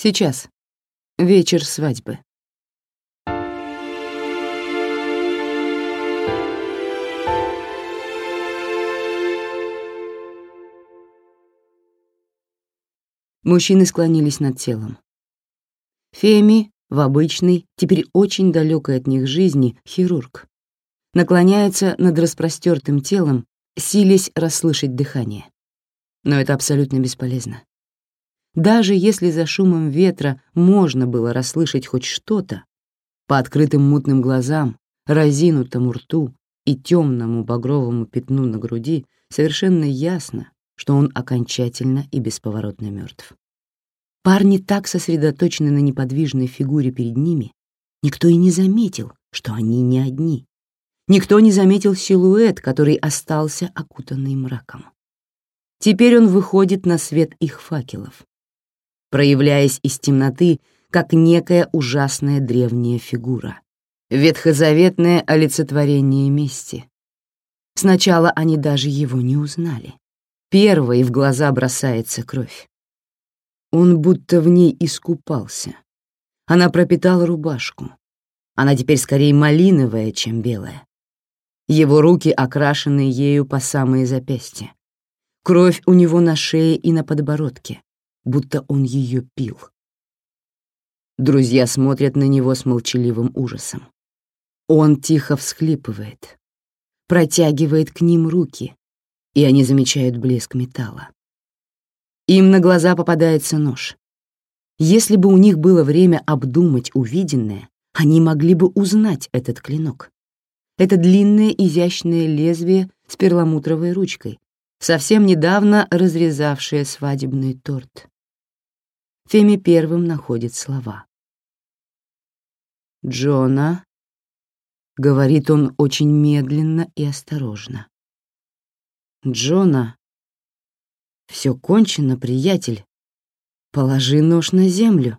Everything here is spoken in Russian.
Сейчас. Вечер свадьбы. Мужчины склонились над телом. Феми в обычной, теперь очень далекой от них жизни, хирург. Наклоняется над распростертым телом, силясь расслышать дыхание. Но это абсолютно бесполезно. Даже если за шумом ветра можно было расслышать хоть что-то, по открытым мутным глазам, разинутому рту и темному багровому пятну на груди совершенно ясно, что он окончательно и бесповоротно мертв. Парни так сосредоточены на неподвижной фигуре перед ними, никто и не заметил, что они не одни. Никто не заметил силуэт, который остался окутанный мраком. Теперь он выходит на свет их факелов, проявляясь из темноты, как некая ужасная древняя фигура, ветхозаветное олицетворение мести. Сначала они даже его не узнали. Первой в глаза бросается кровь. Он будто в ней искупался. Она пропитала рубашку. Она теперь скорее малиновая, чем белая. Его руки окрашены ею по самые запястья. Кровь у него на шее и на подбородке, будто он ее пил. Друзья смотрят на него с молчаливым ужасом. Он тихо всхлипывает, протягивает к ним руки, и они замечают блеск металла. Им на глаза попадается нож. Если бы у них было время обдумать увиденное, они могли бы узнать этот клинок. Это длинное изящное лезвие с перламутровой ручкой, совсем недавно разрезавшее свадебный торт. Феми первым находит слова. «Джона», — говорит он очень медленно и осторожно. «Джона, все кончено, приятель. Положи нож на землю.